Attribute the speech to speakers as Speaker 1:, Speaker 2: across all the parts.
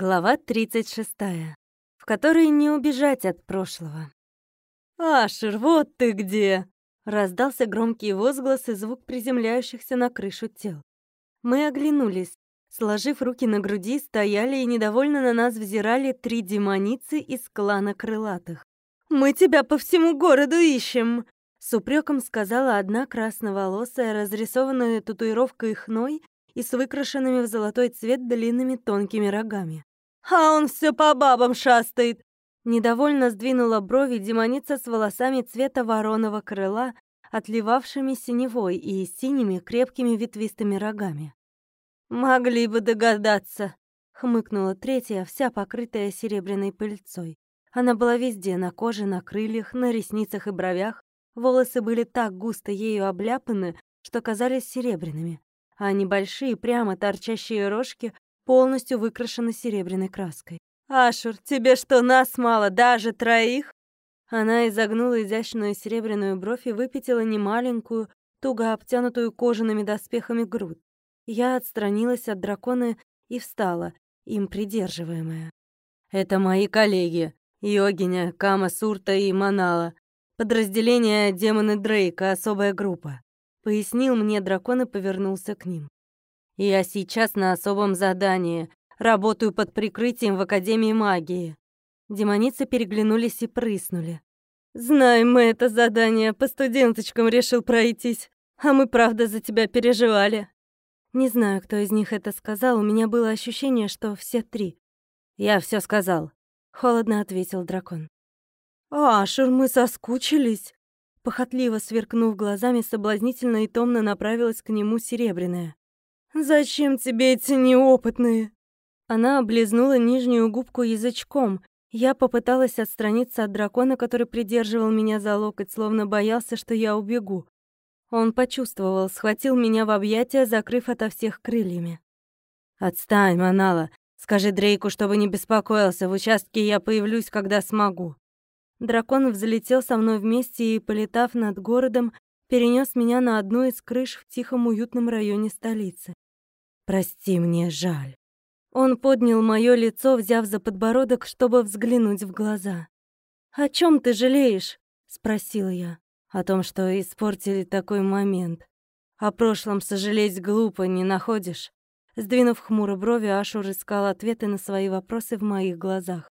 Speaker 1: Глава 36, в которой не убежать от прошлого. «Ашер, вот ты где!» Раздался громкий возглас и звук приземляющихся на крышу тел. Мы оглянулись. Сложив руки на груди, стояли и недовольно на нас взирали три демоницы из клана крылатых. «Мы тебя по всему городу ищем!» С упреком сказала одна красноволосая, разрисованная татуировкой хной и с выкрашенными в золотой цвет длинными тонкими рогами. «А он все по бабам шастает!» Недовольно сдвинула брови демоница с волосами цвета вороного крыла, отливавшими синевой и синими крепкими ветвистыми рогами. «Могли бы догадаться», — хмыкнула третья, вся покрытая серебряной пыльцой. Она была везде, на коже, на крыльях, на ресницах и бровях. Волосы были так густо ею обляпаны, что казались серебряными а небольшие, прямо торчащие рожки полностью выкрашены серебряной краской. «Ашур, тебе что, нас мало, даже троих?» Она изогнула изящную серебряную бровь и выпятила немаленькую, туго обтянутую кожаными доспехами грудь. Я отстранилась от дракона и встала, им придерживаемая. «Это мои коллеги, Йогиня, Кама Сурта и Манала. Подразделение Демоны Дрейка, особая группа пояснил мне дракон и повернулся к ним. Я сейчас на особом задании, работаю под прикрытием в Академии магии. Демоницы переглянулись и прыснули. Знаем мы это задание, по студенточкам решил пройтись, а мы правда за тебя переживали. Не знаю, кто из них это сказал, у меня было ощущение, что все три. Я все сказал, холодно ответил дракон. Ашур, мы соскучились. Похотливо сверкнув глазами, соблазнительно и томно направилась к нему серебряная. «Зачем тебе эти неопытные?» Она облизнула нижнюю губку язычком. Я попыталась отстраниться от дракона, который придерживал меня за локоть, словно боялся, что я убегу. Он почувствовал, схватил меня в объятия, закрыв ото всех крыльями. «Отстань, Манала. Скажи Дрейку, чтобы не беспокоился. В участке я появлюсь, когда смогу». Дракон взлетел со мной вместе и, полетав над городом, перенес меня на одну из крыш в тихом уютном районе столицы. «Прости, мне жаль». Он поднял мое лицо, взяв за подбородок, чтобы взглянуть в глаза. «О чем ты жалеешь?» — спросила я. «О том, что испортили такой момент. О прошлом сожалеть глупо, не находишь?» Сдвинув хмуро брови, Ашур искал ответы на свои вопросы в моих глазах.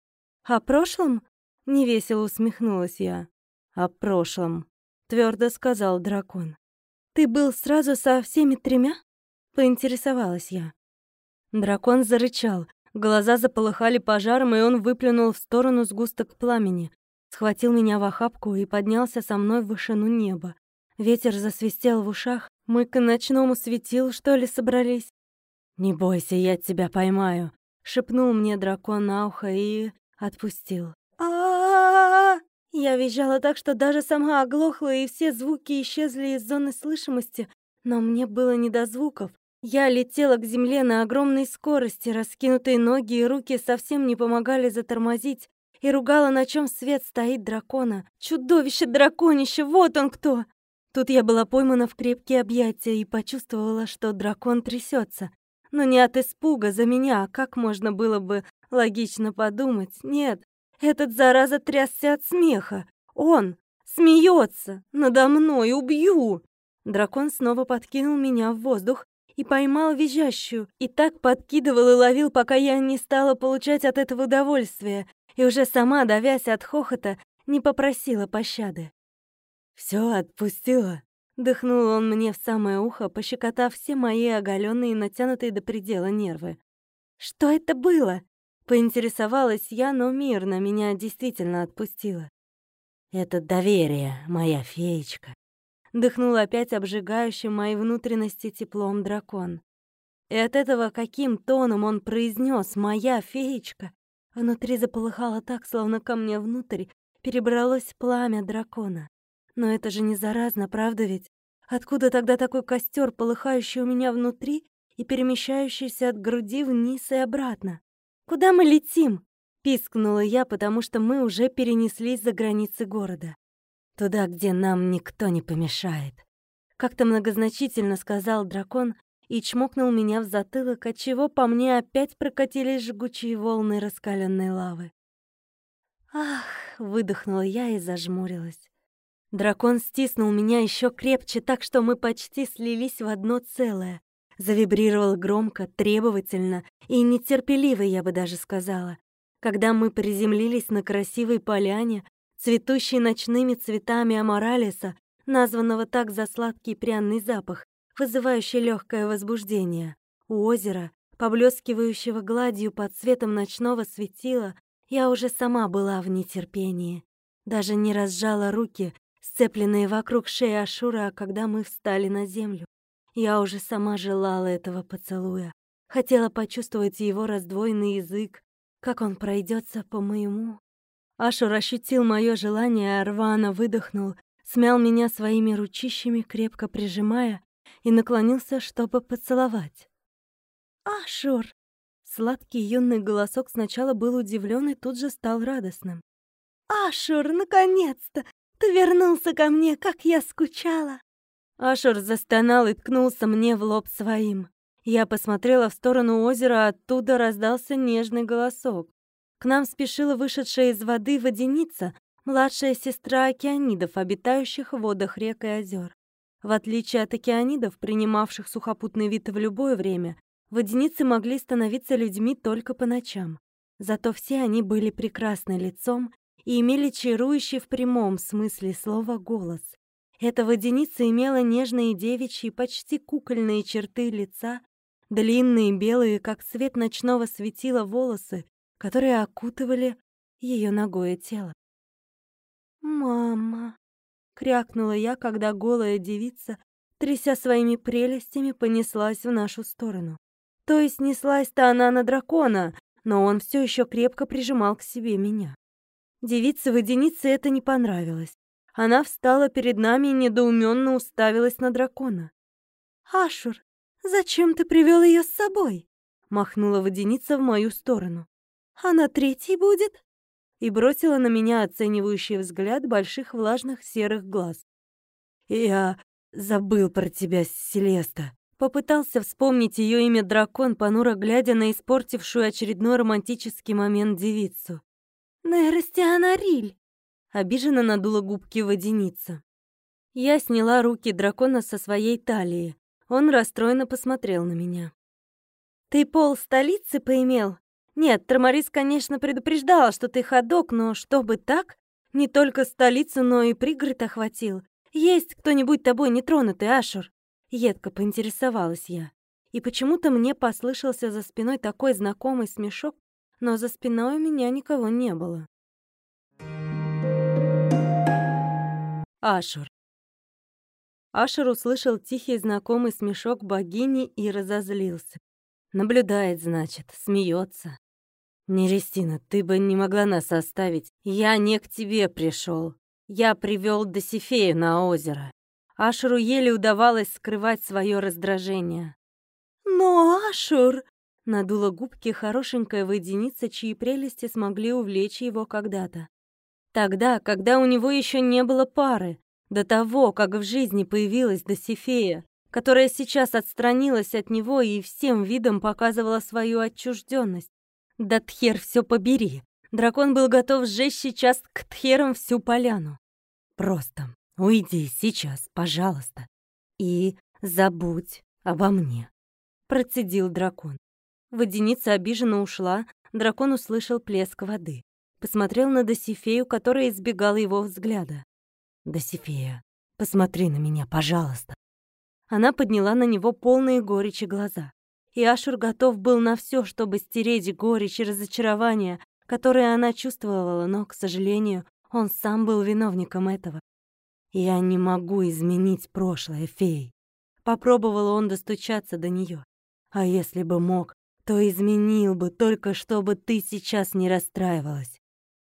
Speaker 1: «О прошлом? Невесело усмехнулась я. «О прошлом», — твердо сказал дракон. «Ты был сразу со всеми тремя?» — поинтересовалась я. Дракон зарычал, глаза заполыхали пожаром, и он выплюнул в сторону сгусток пламени, схватил меня в охапку и поднялся со мной в вышину неба. Ветер засвистел в ушах, мы к ночному светилу, что ли, собрались? «Не бойся, я тебя поймаю», — шепнул мне дракон на ухо и отпустил а Я визжала так, что даже сама оглохла, и все звуки исчезли из зоны слышимости, но мне было не до звуков. Я летела к земле на огромной скорости, раскинутые ноги и руки совсем не помогали затормозить, и ругала, на чем свет стоит дракона. Чудовище-драконище, вот он кто! Тут я была поймана в крепкие объятия и почувствовала, что дракон трясется. Но не от испуга за меня, а как можно было бы логично подумать? Нет, этот зараза трясся от смеха. Он смеется надо мной, убью. Дракон снова подкинул меня в воздух и поймал визжащую, и так подкидывал и ловил, пока я не стала получать от этого удовольствия, и уже сама, давясь от хохота, не попросила пощады. Все отпустила», — дыхнул он мне в самое ухо, пощекотав все мои оголенные и натянутые до предела нервы. «Что это было?» Поинтересовалась я, но мирно меня действительно отпустила. «Это доверие, моя феечка», — дыхнул опять обжигающим мои внутренности теплом дракон. И от этого каким тоном он произнес «моя феечка», внутри заполыхало так, словно ко мне внутрь перебралось пламя дракона. Но это же не заразно, правда ведь? Откуда тогда такой костер, полыхающий у меня внутри и перемещающийся от груди вниз и обратно? «Куда мы летим?» — пискнула я, потому что мы уже перенеслись за границы города. «Туда, где нам никто не помешает», — как-то многозначительно сказал дракон и чмокнул меня в затылок, отчего по мне опять прокатились жгучие волны раскаленной лавы. «Ах!» — выдохнула я и зажмурилась. Дракон стиснул меня еще крепче, так что мы почти слились в одно целое. Завибрировал громко, требовательно и нетерпеливо, я бы даже сказала. Когда мы приземлились на красивой поляне, цветущей ночными цветами аморалиса, названного так за сладкий пряный запах, вызывающий легкое возбуждение, у озера, поблескивающего гладью под светом ночного светила, я уже сама была в нетерпении. Даже не разжала руки, сцепленные вокруг шеи Ашура, когда мы встали на землю. Я уже сама желала этого поцелуя. Хотела почувствовать его раздвоенный язык, как он пройдется по моему. Ашур ощутил мое желание, а рвано выдохнул, смял меня своими ручищами, крепко прижимая, и наклонился, чтобы поцеловать. «Ашур!» Сладкий юный голосок сначала был удивлен и тут же стал радостным. «Ашур, наконец-то! Ты вернулся ко мне, как я скучала!» Ашур застонал и ткнулся мне в лоб своим. Я посмотрела в сторону озера, оттуда раздался нежный голосок. К нам спешила вышедшая из воды водяница, младшая сестра океанидов, обитающих в водах рек и озер. В отличие от океанидов, принимавших сухопутный вид в любое время, водяницы могли становиться людьми только по ночам. Зато все они были прекрасны лицом и имели чарующий в прямом смысле слова голос. Эта водяница имела нежные девичьи, почти кукольные черты лица, длинные белые, как свет ночного светила, волосы, которые окутывали ее ногое тело. «Мама!» — крякнула я, когда голая девица, тряся своими прелестями, понеслась в нашу сторону. То есть неслась-то она на дракона, но он все еще крепко прижимал к себе меня. Девице-водянице это не понравилось. Она встала перед нами и недоуменно уставилась на дракона. «Ашур, зачем ты привел ее с собой?» Махнула водяница в мою сторону. «Она третьей будет?» И бросила на меня оценивающий взгляд больших влажных серых глаз. «Я забыл про тебя, Селеста», Попытался вспомнить ее имя дракон, понуро глядя на испортившую очередной романтический момент девицу. «Нейростиана Риль!» — обиженно надула губки водяница. Я сняла руки дракона со своей талии. Он расстроенно посмотрел на меня. «Ты пол столицы поимел? Нет, Трамарис, конечно, предупреждала, что ты ходок, но чтобы так? Не только столицу, но и пригород охватил. Есть кто-нибудь тобой нетронутый, Ашур?» Едко поинтересовалась я. И почему-то мне послышался за спиной такой знакомый смешок, но за спиной у меня никого не было. Ашур. Ашур услышал тихий знакомый смешок богини и разозлился. Наблюдает, значит, смеется. «Нерестина, ты бы не могла нас оставить. Я не к тебе пришел. Я привел Досифею на озеро». Ашуру еле удавалось скрывать свое раздражение. «Но, Ашур, Надула губки хорошенькая водяница, чьи прелести смогли увлечь его когда-то. Тогда, когда у него еще не было пары, до того, как в жизни появилась Досифея, которая сейчас отстранилась от него и всем видом показывала свою отчужденность. Да Тхер все побери. Дракон был готов сжечь сейчас к Тхерам всю поляну. Просто уйди сейчас, пожалуйста, и забудь обо мне, процедил дракон. Водяница обиженно ушла, дракон услышал плеск воды. Посмотрел на Досифею, которая избегала его взгляда. «Досифея, посмотри на меня, пожалуйста». Она подняла на него полные горечи глаза. И Ашур готов был на все, чтобы стереть горечь и разочарование, которые она чувствовала, но, к сожалению, он сам был виновником этого. «Я не могу изменить прошлое, фей». Попробовал он достучаться до нее. А если бы мог, то изменил бы, только чтобы ты сейчас не расстраивалась.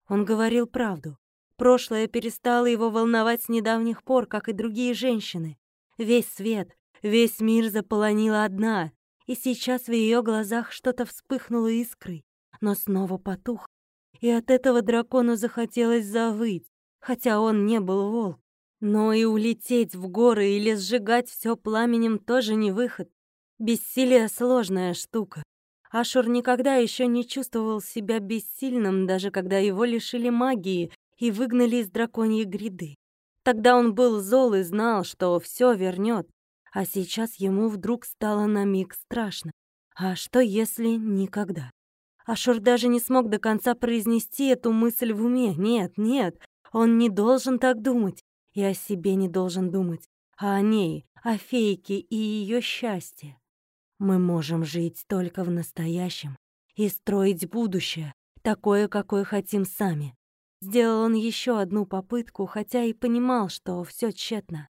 Speaker 1: Он говорил правду. Прошлое перестало его волновать с недавних пор, как и другие женщины. Весь свет, весь мир заполонила одна, и сейчас в ее глазах что-то вспыхнуло искрой, но снова потух. И от этого дракону захотелось завыть, хотя он не был волк. Но и улететь в горы или сжигать все пламенем тоже не выход. Бессилие — сложная штука. Ашур никогда еще не чувствовал себя бессильным, даже когда его лишили магии и выгнали из драконьей гряды. Тогда он был зол и знал, что все вернет, а сейчас ему вдруг стало на миг страшно. А что если никогда? Ашур даже не смог до конца произнести эту мысль в уме. Нет, нет, он не должен так думать. И о себе не должен думать, а о ней, о фейке и ее счастье. Мы можем жить только в настоящем и строить будущее, такое, какое хотим сами. Сделал он еще одну попытку, хотя и понимал, что все тщетно.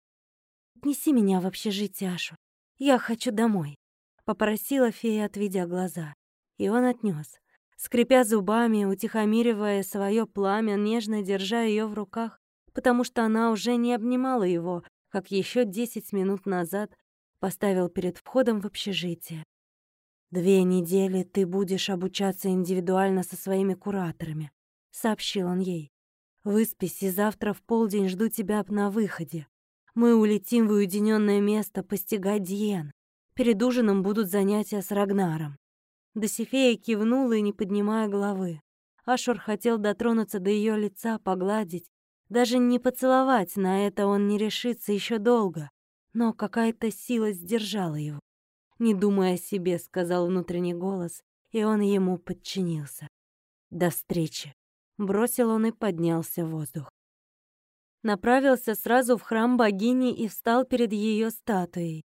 Speaker 1: «Отнеси меня в общежитие, Ашу. Я хочу домой», — попросила фея, отведя глаза. И он отнес скрипя зубами, утихомиривая свое пламя, нежно держа ее в руках, потому что она уже не обнимала его, как еще десять минут назад поставил перед входом в общежитие. «Две недели ты будешь обучаться индивидуально со своими кураторами», — сообщил он ей. «Выспись, и завтра в полдень жду тебя на выходе. Мы улетим в уединенное место постигать Диен. Перед ужином будут занятия с Рагнаром. Досифея кивнула и не поднимая головы. Ашур хотел дотронуться до ее лица, погладить, даже не поцеловать, на это он не решится еще долго. Но какая-то сила сдержала его. «Не думая о себе», — сказал внутренний голос, и он ему подчинился. «До встречи», — бросил он и поднялся в воздух. Направился сразу в храм богини и встал перед ее статуей.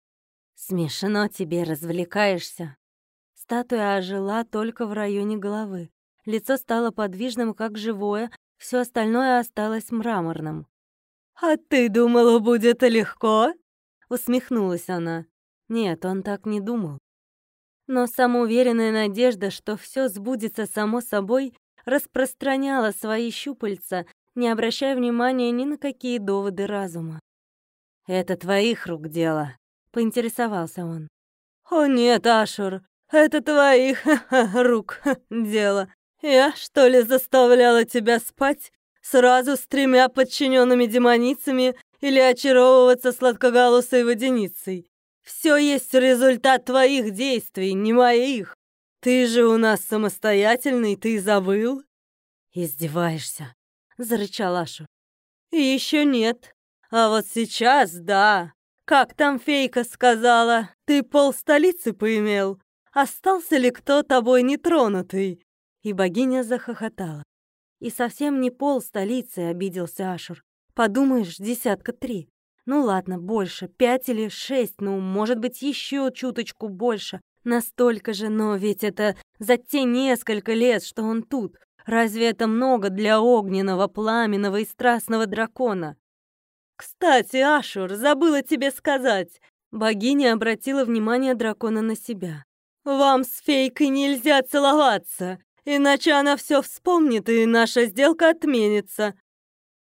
Speaker 1: «Смешно тебе развлекаешься», Статуя ожила только в районе головы. Лицо стало подвижным, как живое, все остальное осталось мраморным. «А ты думала, будет легко?» — усмехнулась она. Нет, он так не думал. Но самоуверенная надежда, что все сбудется само собой, распространяла свои щупальца, не обращая внимания ни на какие доводы разума. «Это твоих рук дело», — поинтересовался он. «О нет, Ашур, это твоих рук дело. Я, что ли, заставляла тебя спать сразу с тремя подчиненными демоницами или очаровываться сладкоголосой водяницей? Все есть результат твоих действий, не моих. Ты же у нас самостоятельный, ты забыл? Издеваешься, зарычал Ашу. Еще нет. А вот сейчас, да. Как там фейка сказала, ты пол столицы поимел остался ли кто тобой нетронутый?» И богиня захохотала. И совсем не пол столицы обиделся Ашур. Подумаешь, десятка три. Ну ладно, больше, пять или шесть, ну, может быть, еще чуточку больше. Настолько же, но ведь это за те несколько лет, что он тут. Разве это много для огненного, пламенного и страстного дракона? «Кстати, Ашур, забыла тебе сказать!» Богиня обратила внимание дракона на себя. Вам с фейкой нельзя целоваться, иначе она все вспомнит, и наша сделка отменится.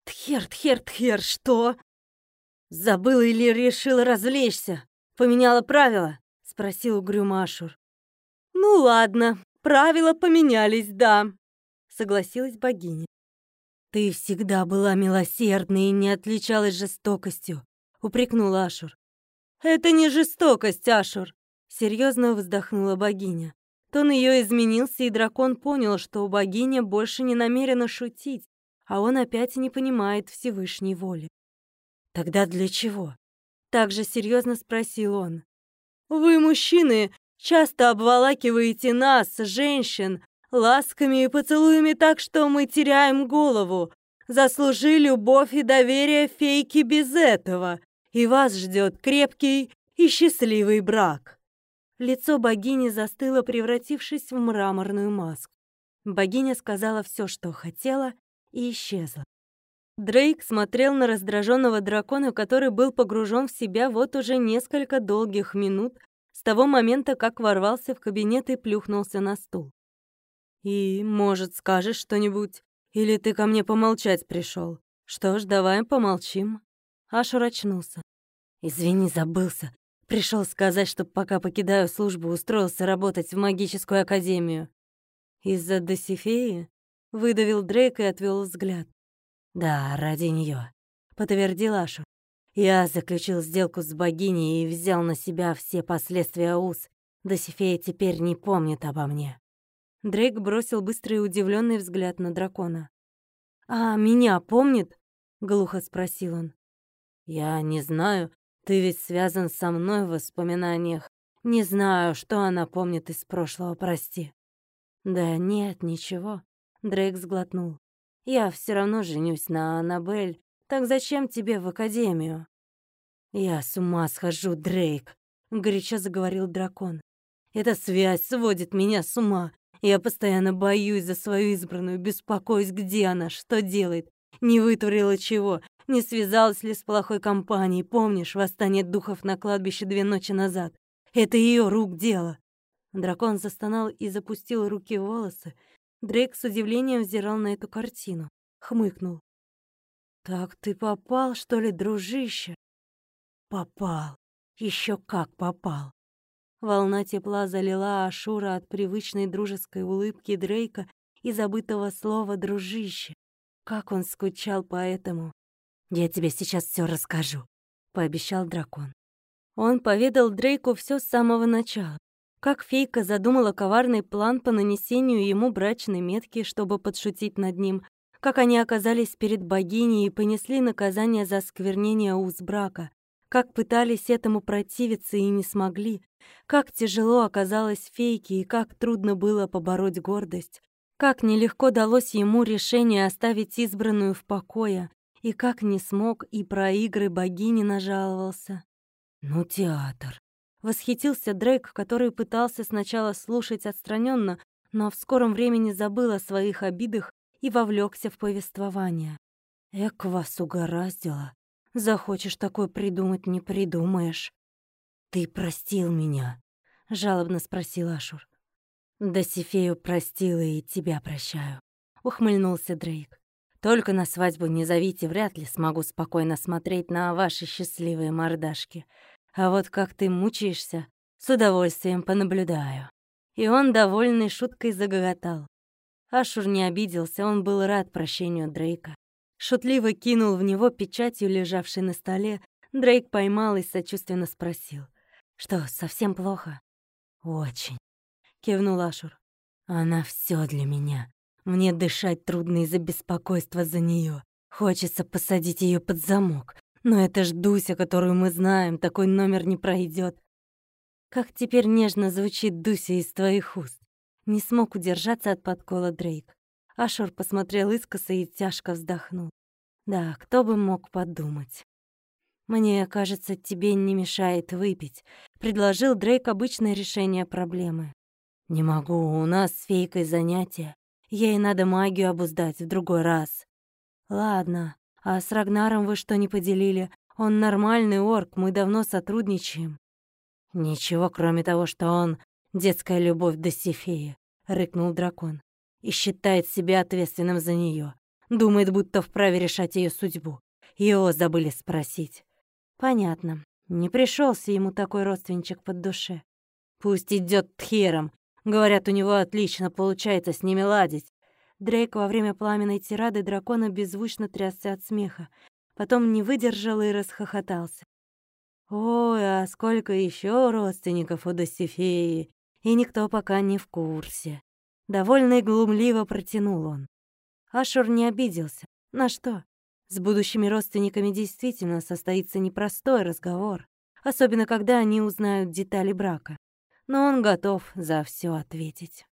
Speaker 1: Тхер, тхер, тхер, что? Забыла или решила развлечься? Поменяла правила? Спросил угрюмо Ашур. Ну ладно, правила поменялись, да, согласилась богиня. Ты всегда была милосердной и не отличалась жестокостью, упрекнул Ашур. Это не жестокость, Ашур. Серьезно вздохнула богиня. Тон ее изменился, и дракон понял, что богиня больше не намерена шутить, а он опять не понимает Всевышней воли. «Тогда для чего?» Так же серьезно спросил он. «Вы, мужчины, часто обволакиваете нас, женщин, ласками и поцелуями так, что мы теряем голову. Заслужи любовь и доверие фейки без этого, и вас ждет крепкий и счастливый брак». Лицо богини застыло, превратившись в мраморную маску. Богиня сказала все, что хотела, и исчезла. Дрейк смотрел на раздраженного дракона, который был погружен в себя вот уже несколько долгих минут с того момента, как ворвался в кабинет и плюхнулся на стул. «И, может, скажешь что-нибудь? Или ты ко мне помолчать пришел? Что ж, давай помолчим». Ашур очнулся. «Извини, забылся. Пришел сказать, что пока покидаю службу, устроился работать в магическую академию. Из-за Досифеи? Выдавил Дрейк и отвел взгляд. Да, ради нее, подтвердил Ашу. Я заключил сделку с богиней и взял на себя все последствия уз. Досифея теперь не помнит обо мне». Дрейк бросил быстрый удивленный взгляд на дракона. «А меня помнит?» — глухо спросил он. «Я не знаю. Ты ведь связан со мной в воспоминаниях. Не знаю, что она помнит из прошлого, прости». «Да нет, ничего», — Дрейк сглотнул. «Я все равно женюсь на Аннабель. Так зачем тебе в академию?» «Я с ума схожу, Дрейк», — горячо заговорил дракон. «Эта связь сводит меня с ума. Я постоянно боюсь за свою избранную, беспокоюсь, где она, что делает, не вытворила чего, не связалась ли с плохой компанией. Помнишь восстание духов на кладбище две ночи назад? Это ее рук дело. Дракон застонал и запустил руки в волосы. Дрейк с удивлением взирал на эту картину. Хмыкнул. «Так ты попал, что ли, дружище?» «Попал. Еще как попал. Волна тепла залила Ашура от привычной дружеской улыбки Дрейка и забытого слова «дружище». Как он скучал по этому. «Я тебе сейчас все расскажу», — пообещал дракон. Он поведал Дрейку все с самого начала. Как фейка задумала коварный план по нанесению ему брачной метки, чтобы подшутить над ним, как они оказались перед богиней и понесли наказание за сквернение уз брака, как пытались этому противиться и не смогли, как тяжело оказалось фейке и как трудно было побороть гордость, как нелегко далось ему решение оставить избранную в покое, и как не смог и про игры богини нажаловался. «Ну, театр!» Восхитился Дрейк, который пытался сначала слушать отстраненно, но в скором времени забыл о своих обидах и вовлекся в повествование. «Эк, вас угораздило!» Захочешь такое придумать, не придумаешь. Ты простил меня? жалобно спросил Ашур. Да Сифею простила и тебя прощаю, ухмыльнулся Дрейк. Только на свадьбу не зовите, вряд ли смогу спокойно смотреть на ваши счастливые мордашки. А вот как ты мучаешься, с удовольствием понаблюдаю. И он, довольный шуткой, загоготал. Ашур не обиделся, он был рад прощению Дрейка. Шутливо кинул в него печатью, лежавшей на столе. Дрейк поймал и сочувственно спросил. «Что, совсем плохо?» «Очень», — кивнул Ашур. «Она все для меня. Мне дышать трудно из-за беспокойства за нее. Хочется посадить ее под замок. Но это ж Дуся, которую мы знаем, такой номер не пройдет. Как теперь нежно звучит Дуся из твоих уст. Не смог удержаться от подкола Дрейк. Ашур посмотрел искоса и тяжко вздохнул. Да, кто бы мог подумать. «Мне кажется, тебе не мешает выпить», — предложил Дрейк обычное решение проблемы. «Не могу, у нас с фейкой занятия. Ей надо магию обуздать в другой раз». «Ладно, а с Рагнаром вы что не поделили? Он нормальный орк, мы давно сотрудничаем». «Ничего, кроме того, что он детская любовь до Сифеи», — рыкнул дракон и считает себя ответственным за нее. Думает, будто вправе решать ее судьбу. Его забыли спросить. Понятно. Не пришелся ему такой родственничек под душе. Пусть идет тхером. Говорят, у него отлично получается с ними ладить. Дрейк во время пламенной тирады дракона беззвучно трясся от смеха. Потом не выдержал и расхохотался. Ой, а сколько еще родственников у Досифеи, и никто пока не в курсе. Довольно и глумливо протянул он. Ашур не обиделся. На что? С будущими родственниками действительно состоится непростой разговор, особенно когда они узнают детали брака. Но он готов за все ответить.